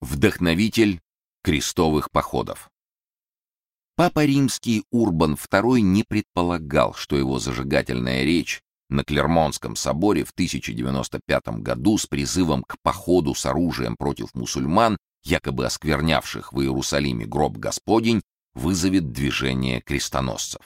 Вдохновитель крестовых походов. Папа Римский Урбан II не предполагал, что его зажигательная речь на Клермонском соборе в 1095 году с призывом к походу с оружием против мусульман, якобы осквернявших в Иерусалиме гроб Господень, вызовет движение крестоносцев.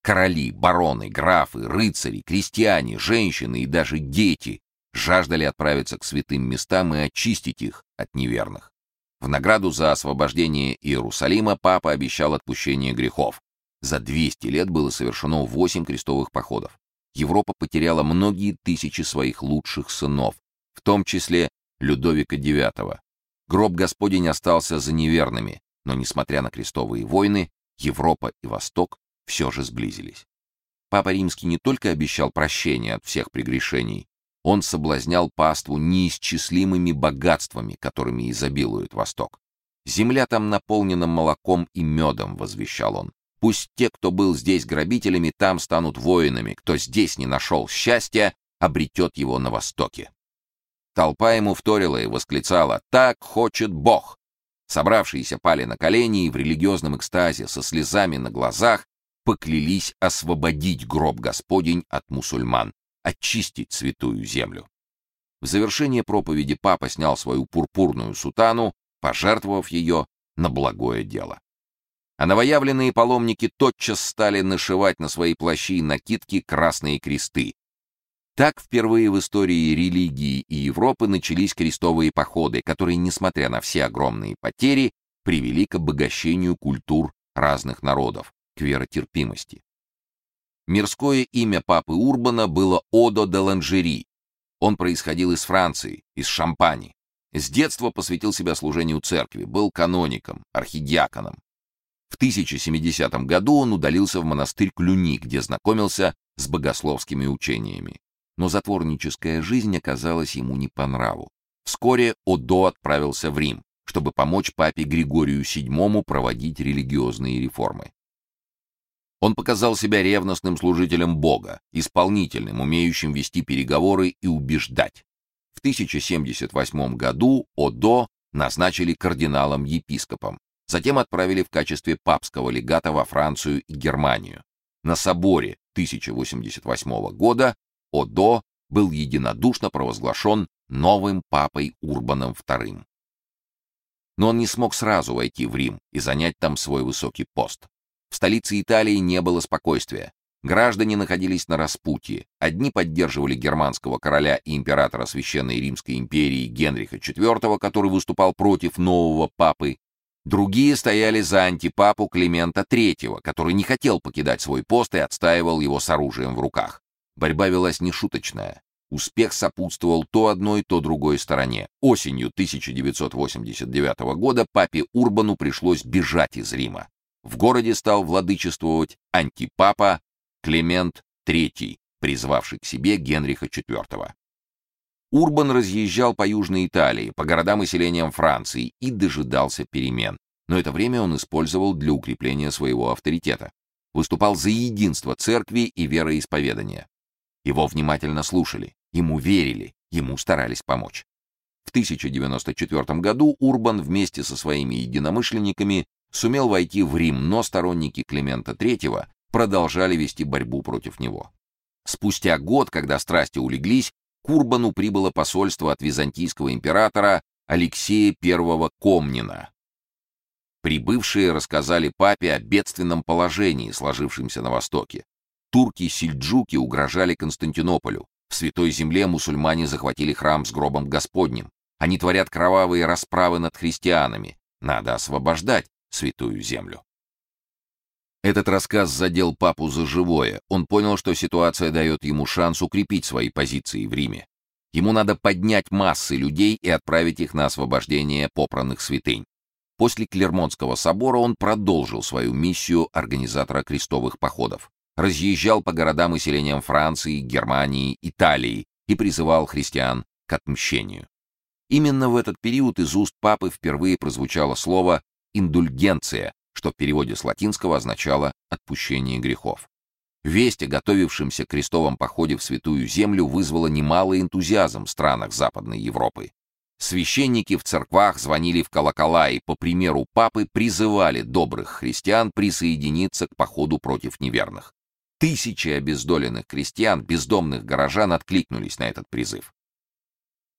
Короли, бароны, графы, рыцари, крестьяне, женщины и даже дети жаждали отправиться к святым местам и очистить их от неверных. В награду за освобождение Иерусалима папа обещал отпущение грехов. За 200 лет было совершено 8 крестовых походов. Европа потеряла многие тысячи своих лучших сынов, в том числе Людовика IX. Гроб Господень остался за неверными, но несмотря на крестовые войны, Европа и Восток все же сблизились. Папа Римский не только обещал прощение от всех прегрешений, он соблазнял паству неисчислимыми богатствами, которыми изобилует Восток. Земля там наполнена молоком и медом, возвещал он. Пусть те, кто был здесь грабителями, там станут воинами, кто здесь не нашел счастья, обретет его на Востоке. Толпа ему вторила и восклицала «Так хочет Бог!». Собравшиеся пали на колени и в религиозном экстазе со слезами на глазах поклялись освободить гроб Господень от мусульман, очистить святую землю. В завершение проповеди папа снял свою пурпурную сутану, пожертвовав ее на благое дело. А новоявленные паломники тотчас стали нашивать на свои плащи и накидки красные кресты. Так впервые в истории религии и Европы начались крестовые походы, которые, несмотря на все огромные потери, привели к обогащению культур разных народов, к веротерпимости. Мирское имя папы Урбана было Одо де Ланжери. Он происходил из Франции, из Шампани. С детства посвятил себя служению церкви, был каноником, архидиаконом. В 1070 году он удалился в монастырь Клюни, где знакомился с богословскими учениями. Но затворническая жизнь оказалась ему не по нраву. Вскоре Одо отправился в Рим, чтобы помочь папе Григорию VII проводить религиозные реформы. Он показал себя ревностным служителем Бога, исполнительным, умеющим вести переговоры и убеждать. В 1078 году Одо назначили кардиналом-епископом, затем отправили в качестве папского легата во Францию и Германию. На соборе 1088 года Одо был единодушно провозглашен новым папой Урбаном II. Но он не смог сразу войти в Рим и занять там свой высокий пост. В столице Италии не было спокойствия. Граждане находились на распутье. Одни поддерживали германского короля и императора Священной Римской империи Генриха IV, который выступал против нового папы. Другие стояли за антипапу Климента III, который не хотел покидать свой пост и отстаивал его с оружием в руках. Борьба велась нешуточная. Успех сопутствовал то одной, то другой стороне. Осенью 1989 года папе Урбану пришлось бежать из Рима в городе стал владычествовать антипапа Климент III, призвавший к себе Генриха IV. Урбан разъезжал по Южной Италии, по городам и селениям Франции и дожидался перемен. Но это время он использовал для укрепления своего авторитета. Выступал за единство церкви и вероисповедания. Его внимательно слушали, ему верили, ему старались помочь. В 1094 году Урбан вместе со своими единомышленниками сумел войти в Рим, но сторонники Климента III продолжали вести борьбу против него. Спустя год, когда страсти улеглись, к Урбану прибыло посольство от византийского императора Алексея I Комнина. Прибывшие рассказали папе о бедственном положении, сложившемся на Востоке. Турки-сельджуки угрожали Константинополю. В Святой Земле мусульмане захватили храм с гробом Господним. Они творят кровавые расправы над христианами. Надо освобождать святую землю. Этот рассказ задел папу за живое. Он понял, что ситуация дает ему шанс укрепить свои позиции в Риме. Ему надо поднять массы людей и отправить их на освобождение попранных святынь. После Клермонского собора он продолжил свою миссию организатора крестовых походов. Разъезжал по городам и селениям Франции, Германии, Италии и призывал христиан к отмщению. Именно в этот период из уст папы впервые прозвучало слово индульгенция, что в переводе с латинского означало отпущение грехов. Весть о готовившемся крестовом походе в Святую Землю вызвала немалый энтузиазм в странах Западной Европы. Священники в церквах звонили в колокола и, по примеру папы, призывали добрых христиан присоединиться к походу против неверных. Тысячи обездоленных крестьян, бездомных горожан откликнулись на этот призыв.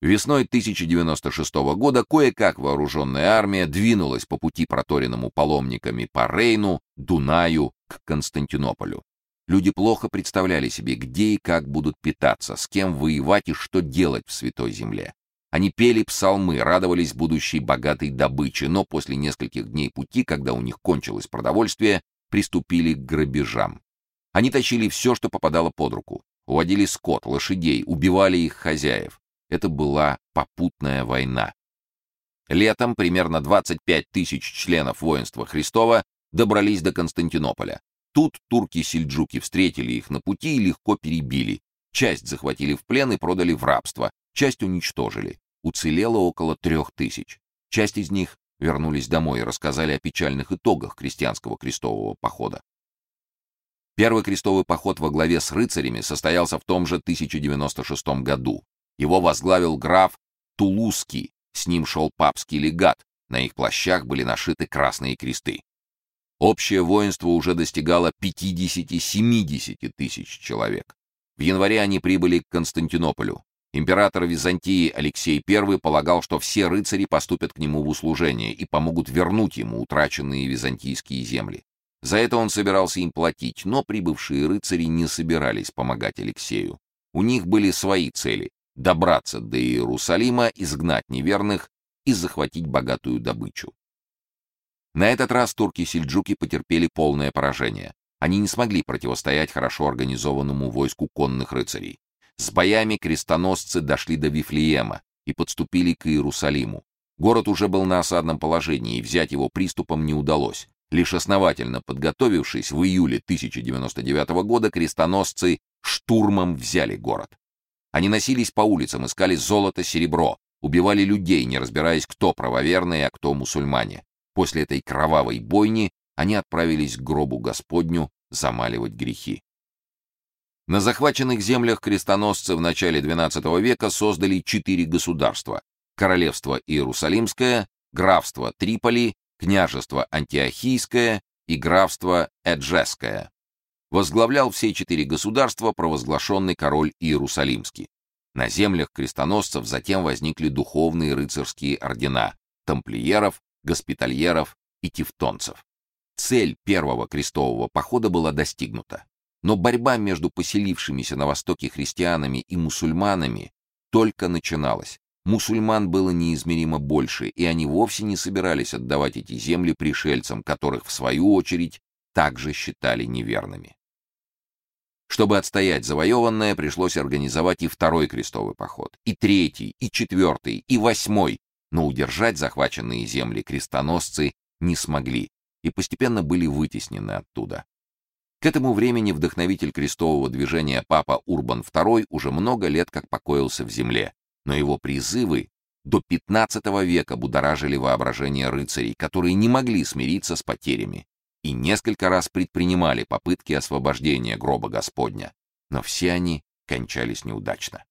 Весной 1096 года кое-как вооруженная армия двинулась по пути, проторенному паломниками по Рейну, Дунаю к Константинополю. Люди плохо представляли себе, где и как будут питаться, с кем воевать и что делать в Святой Земле. Они пели псалмы, радовались будущей богатой добыче, но после нескольких дней пути, когда у них кончилось продовольствие, приступили к грабежам. Они тащили все, что попадало под руку, уводили скот, лошадей, убивали их хозяев. Это была попутная война. Летом примерно 25 тысяч членов воинства Христова добрались до Константинополя. Тут турки-сельджуки встретили их на пути и легко перебили. Часть захватили в плен и продали в рабство, часть уничтожили. Уцелело около трех тысяч. Часть из них вернулись домой и рассказали о печальных итогах крестьянского крестового похода. Первый крестовый поход во главе с рыцарями состоялся в том же 1096 году. Его возглавил граф Тулузский, с ним шел папский легат, на их плащах были нашиты красные кресты. Общее воинство уже достигало 50-70 тысяч человек. В январе они прибыли к Константинополю. Император Византии Алексей I полагал, что все рыцари поступят к нему в услужение и помогут вернуть ему утраченные византийские земли. За это он собирался им платить, но прибывшие рыцари не собирались помогать Алексею. У них были свои цели: добраться до Иерусалима, изгнать неверных и захватить богатую добычу. На этот раз турки-сельджуки потерпели полное поражение. Они не смогли противостоять хорошо организованному войску конных рыцарей. С боями крестоносцы дошли до Вифлеема и подступили к Иерусалиму. Город уже был на осадном положении, и взять его приступом не удалось. Лишь основательно подготовившись, в июле 1099 года крестоносцы штурмом взяли город. Они носились по улицам, искали золото, серебро, убивали людей, не разбираясь, кто правоверные, а кто мусульмане. После этой кровавой бойни они отправились к гробу Господню замаливать грехи. На захваченных землях крестоносцы в начале XII века создали четыре государства: королевство Иерусалимское, графство Триполи, княжество Антиохийское и графство Эджесское. Возглавлял все четыре государства провозглашенный король Иерусалимский. На землях крестоносцев затем возникли духовные рыцарские ордена: тамплиеров, госпитальеров и тевтонцев. Цель первого крестового похода была достигнута. Но борьба между поселившимися на востоке христианами и мусульманами только начиналась. Мусульман было неизмеримо больше, и они вовсе не собирались отдавать эти земли пришельцам, которых в свою очередь также считали неверными. Чтобы отстоять завоеванное, пришлось организовать и второй крестовый поход, и третий, и четвертый, и восьмой, но удержать захваченные земли крестоносцы не смогли и постепенно были вытеснены оттуда. К этому времени вдохновитель крестового движения папа Урбан II уже много лет как покоился в земле, но его призывы до XV века будоражили воображение рыцарей, которые не могли смириться с потерями и несколько раз предпринимали попытки освобождения гроба Господня, но все они кончались неудачно.